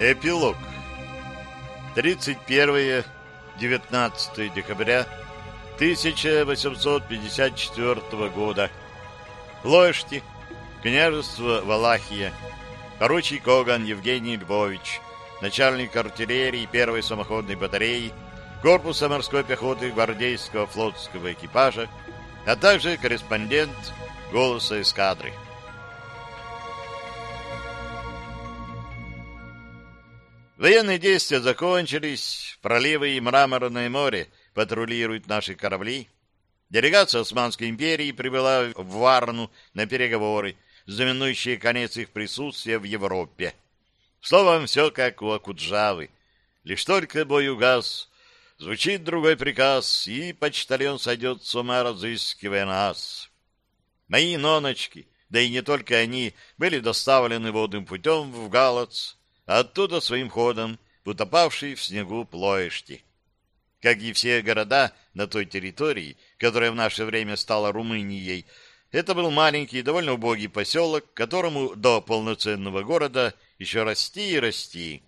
Эпилог 31-19 декабря 1854 года. Лоешти, княжество Валахия, поручик Коган Евгений Львович, начальник артиллерии первой самоходной батареи, корпуса морской пехоты гвардейского флотского экипажа, а также корреспондент «Голоса эскадры». Военные действия закончились, проливы и мраморное море патрулируют наши корабли. Делегация Османской империи прибыла в Варну на переговоры, знаменующие конец их присутствия в Европе. Словом, все как у Акуджавы. Лишь только бой угас, звучит другой приказ, и почтальон сойдет с ума, разыскивая нас. Мои ноночки, да и не только они, были доставлены водным путем в Галац, оттуда своим ходом в утопавший в снегу Плоешти. Как и все города на той территории, которая в наше время стала Румынией, это был маленький, довольно убогий поселок, которому до полноценного города еще расти и расти.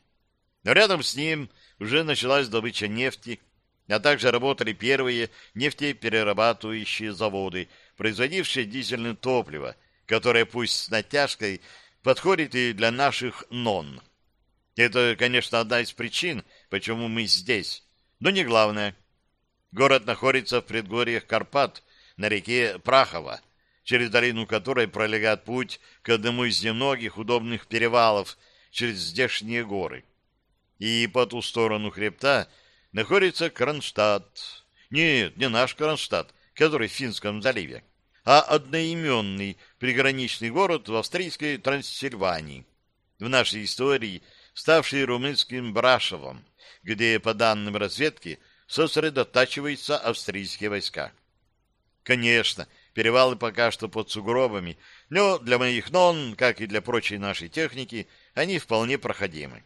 Но рядом с ним уже началась добыча нефти, а также работали первые нефтеперерабатывающие заводы, производившие дизельное топливо, которое пусть с натяжкой подходит и для наших НОН. Это, конечно, одна из причин, почему мы здесь, но не главное. Город находится в предгорьях Карпат, на реке Прахова, через долину которой пролегает путь к одному из немногих удобных перевалов через здешние горы. И по ту сторону хребта находится Кронштадт. Нет, не наш Кронштадт, который в Финском заливе, а одноименный приграничный город в австрийской Трансильвании. В нашей истории – ставший румынским Брашевом, где, по данным разведки, сосредотачиваются австрийские войска. Конечно, перевалы пока что под сугробами, но для моих нон, как и для прочей нашей техники, они вполне проходимы.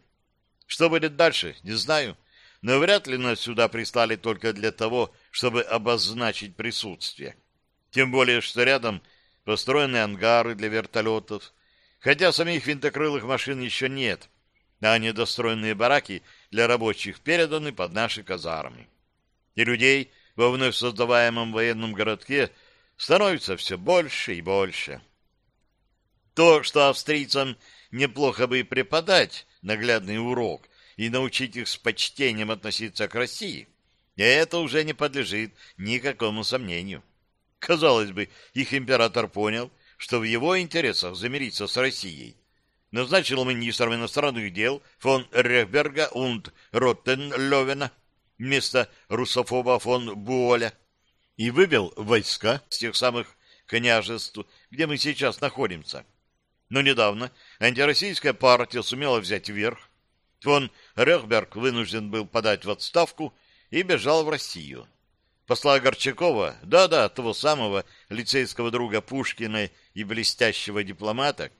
Что будет дальше, не знаю, но вряд ли нас сюда прислали только для того, чтобы обозначить присутствие. Тем более, что рядом построены ангары для вертолетов, хотя самих винтокрылых машин еще нет — а недостроенные бараки для рабочих переданы под наши казармы. И людей во вновь создаваемом военном городке становится все больше и больше. То, что австрийцам неплохо бы преподать наглядный урок и научить их с почтением относиться к России, это уже не подлежит никакому сомнению. Казалось бы, их император понял, что в его интересах замириться с Россией, назначил министром иностранных дел фон Рехберга und Роттенлёвена вместо русофоба фон Буоля и вывел войска с тех самых княжеств, где мы сейчас находимся. Но недавно антироссийская партия сумела взять верх. Фон Рехберг вынужден был подать в отставку и бежал в Россию. Посла Горчакова, да-да, того самого лицейского друга Пушкина и блестящего дипломата,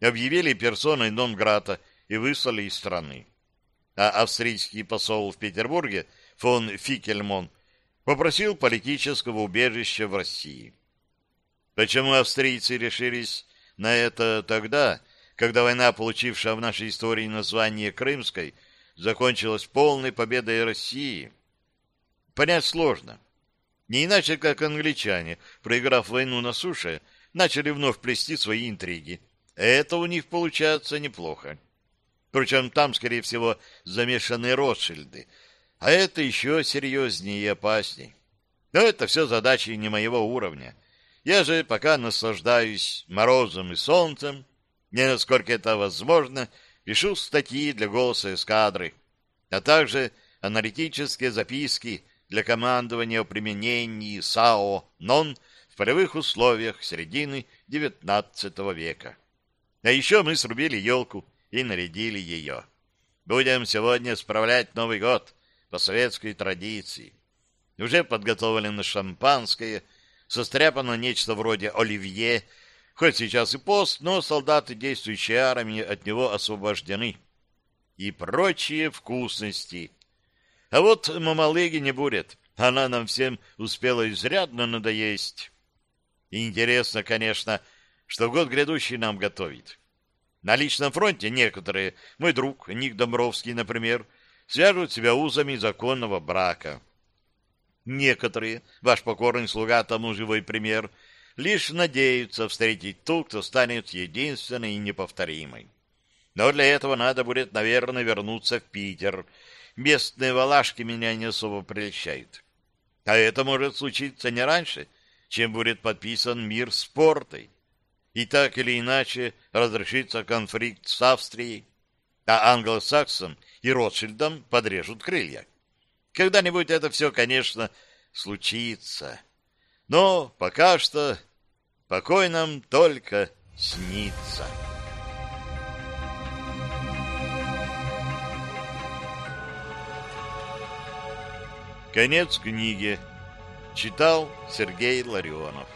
объявили персоной нон-грата и выслали из страны. А австрийский посол в Петербурге фон Фикельмон попросил политического убежища в России. Почему австрийцы решились на это тогда, когда война, получившая в нашей истории название Крымской, закончилась полной победой России? Понять сложно. Не иначе, как англичане, проиграв войну на суше, начали вновь плести свои интриги, это у них получается неплохо. Причем там, скорее всего, замешаны Ротшильды, а это еще серьезнее и опасней. Но это все задачи не моего уровня. Я же пока наслаждаюсь морозом и солнцем, не насколько это возможно, пишу статьи для голоса эскадры, а также аналитические записки для командования о применении САО НОН в полевых условиях середины XIX века. А еще мы срубили елку и нарядили ее. Будем сегодня справлять Новый год по советской традиции. Уже подготовлено шампанское, состряпано нечто вроде оливье, хоть сейчас и пост, но солдаты действующей армии от него освобождены. И прочие вкусности. А вот мамалыги не будет. Она нам всем успела изрядно надоесть. Интересно, конечно, что год грядущий нам готовит. На личном фронте некоторые, мой друг Ник Домбровский, например, свяжут себя узами законного брака. Некоторые, ваш покорный слуга тому живой пример, лишь надеются встретить ту, кто станет единственной и неповторимой. Но для этого надо будет, наверное, вернуться в Питер. Местные валашки меня не особо прельщают. А это может случиться не раньше, чем будет подписан мир с портой и так или иначе разрешится конфликт с Австрией, а англосаксам и Ротшильдам подрежут крылья. Когда-нибудь это все, конечно, случится. Но пока что покой нам только снится. Конец книги. Читал Сергей Ларионов.